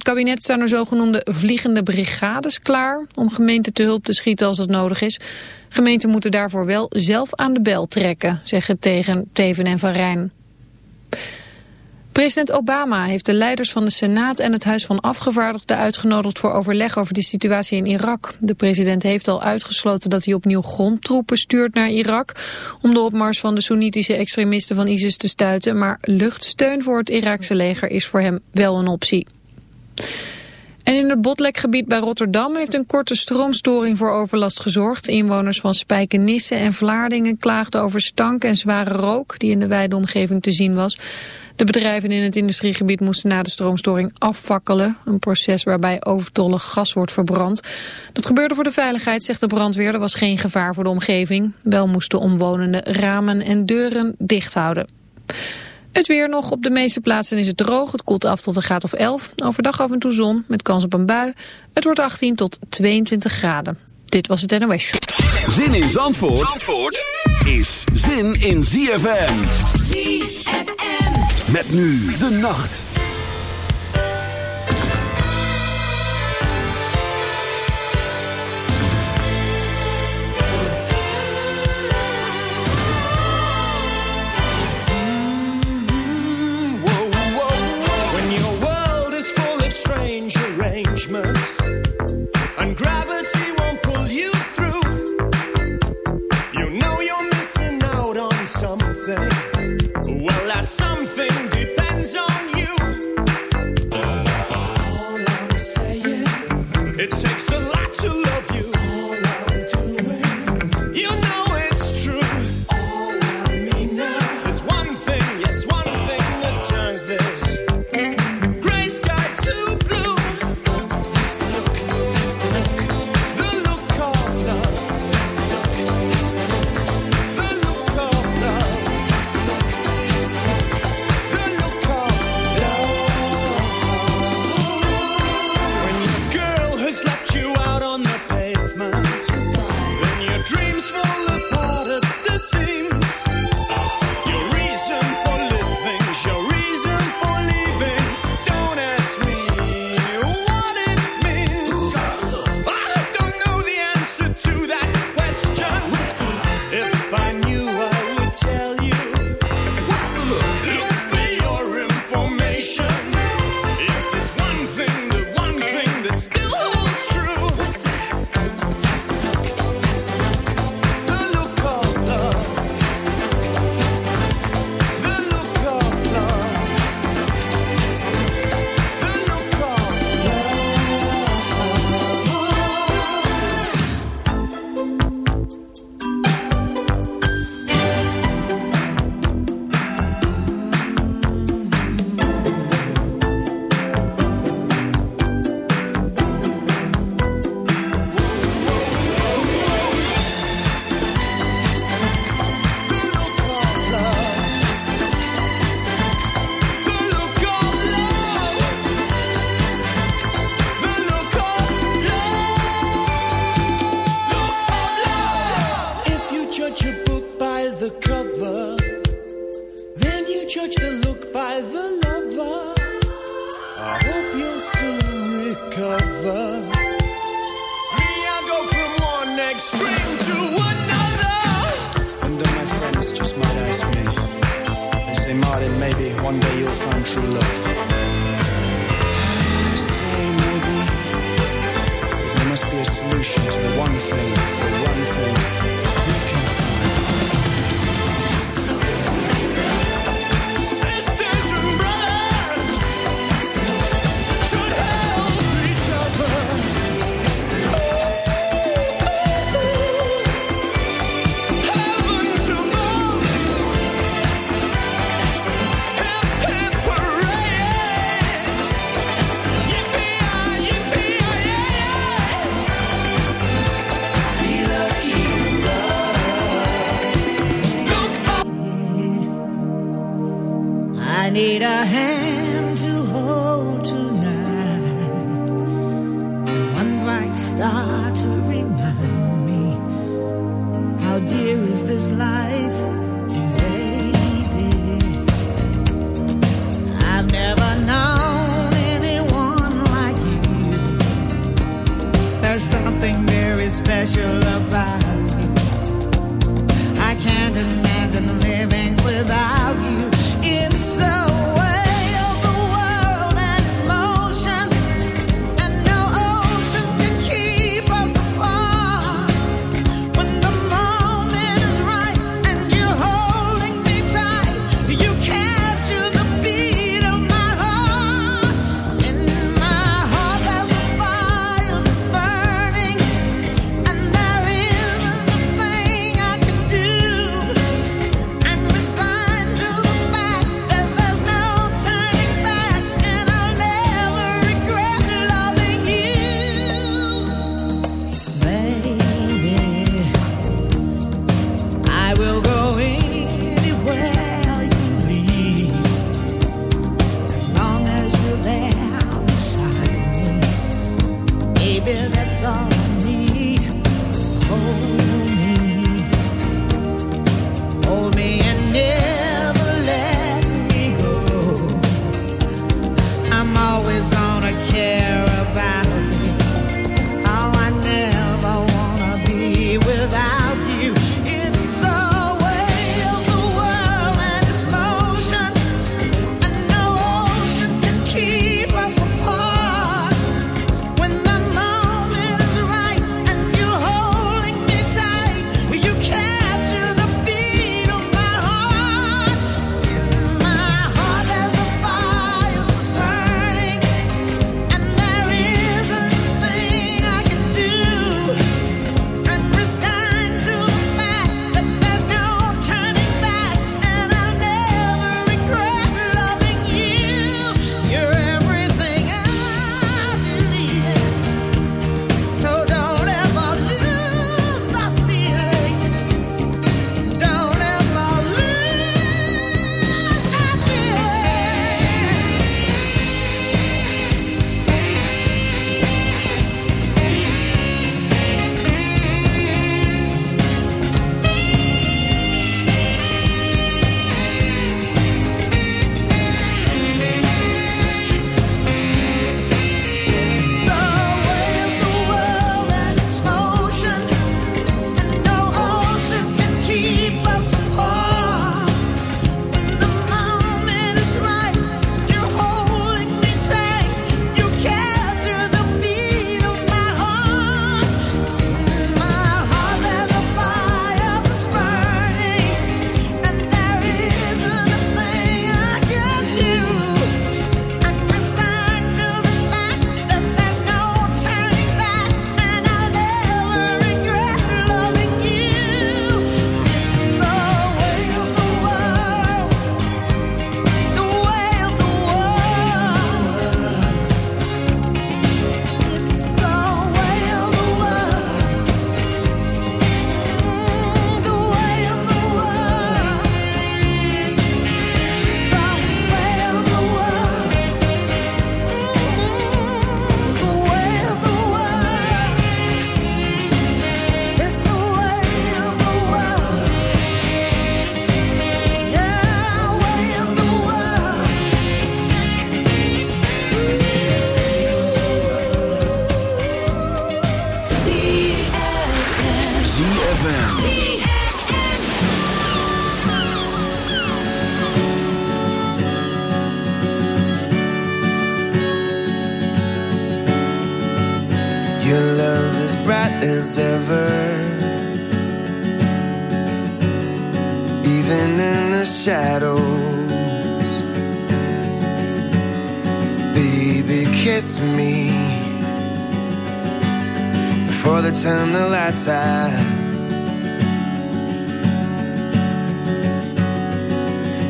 het kabinet staan er zogenoemde vliegende brigades klaar om gemeenten te hulp te schieten als dat nodig is. Gemeenten moeten daarvoor wel zelf aan de bel trekken, zeggen tegen Teven en Van Rijn. President Obama heeft de leiders van de Senaat en het Huis van Afgevaardigden uitgenodigd voor overleg over de situatie in Irak. De president heeft al uitgesloten dat hij opnieuw grondtroepen stuurt naar Irak om de opmars van de Soenitische extremisten van ISIS te stuiten, maar luchtsteun voor het Iraakse leger is voor hem wel een optie. En in het Botlekgebied bij Rotterdam heeft een korte stroomstoring voor overlast gezorgd. Inwoners van Spijkenisse en Vlaardingen klaagden over stank en zware rook die in de wijde omgeving te zien was. De bedrijven in het industriegebied moesten na de stroomstoring afvakkelen. Een proces waarbij overtollig gas wordt verbrand. Dat gebeurde voor de veiligheid, zegt de brandweer. Er was geen gevaar voor de omgeving. Wel moesten omwonenden ramen en deuren dicht houden. Het weer nog. Op de meeste plaatsen is het droog. Het koelt af tot een graad of 11. Overdag af en toe zon, met kans op een bui. Het wordt 18 tot 22 graden. Dit was het NOS Zin in Zandvoort, Zandvoort is zin in ZFM. ZFM. Met nu de nacht.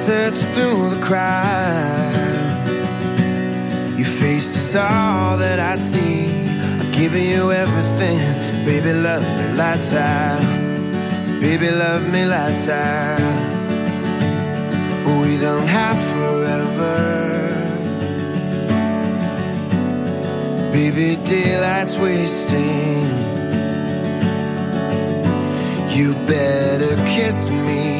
search through the crowd Your face is all that I see I've given you everything Baby, love me, lights out Baby, love me, lights out We don't have forever Baby, daylight's wasting You better kiss me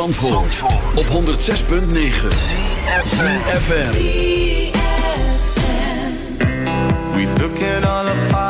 Zandvoort, Zandvoort. op 106.9 CFFM We took it all apart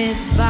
Miss Bob.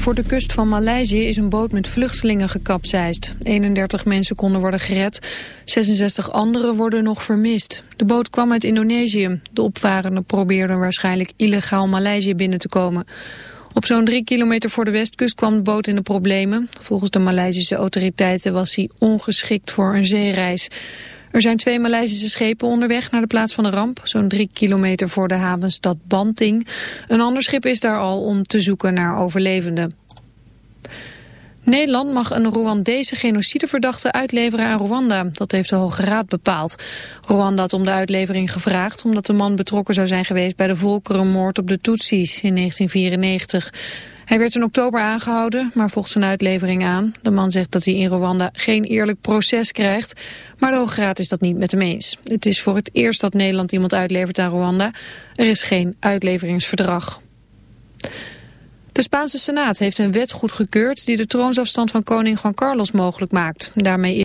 Voor de kust van Maleisië is een boot met vluchtelingen gekapseist. 31 mensen konden worden gered, 66 anderen worden nog vermist. De boot kwam uit Indonesië. De opvarenden probeerden waarschijnlijk illegaal Maleisië binnen te komen. Op zo'n drie kilometer voor de westkust kwam de boot in de problemen. Volgens de Maleisische autoriteiten was hij ongeschikt voor een zeereis. Er zijn twee Maleisische schepen onderweg naar de plaats van de ramp, zo'n drie kilometer voor de havenstad Banting. Een ander schip is daar al om te zoeken naar overlevenden. Nederland mag een Rwandese genocideverdachte uitleveren aan Rwanda. Dat heeft de Hoge Raad bepaald. Rwanda had om de uitlevering gevraagd omdat de man betrokken zou zijn geweest bij de volkerenmoord op de Tutsis in 1994. Hij werd in oktober aangehouden, maar vocht zijn uitlevering aan. De man zegt dat hij in Rwanda geen eerlijk proces krijgt, maar de Hoge Raad is dat niet met hem eens. Het is voor het eerst dat Nederland iemand uitlevert aan Rwanda. Er is geen uitleveringsverdrag. De Spaanse Senaat heeft een wet goedgekeurd die de troonsafstand van koning Juan Carlos mogelijk maakt. Daarmee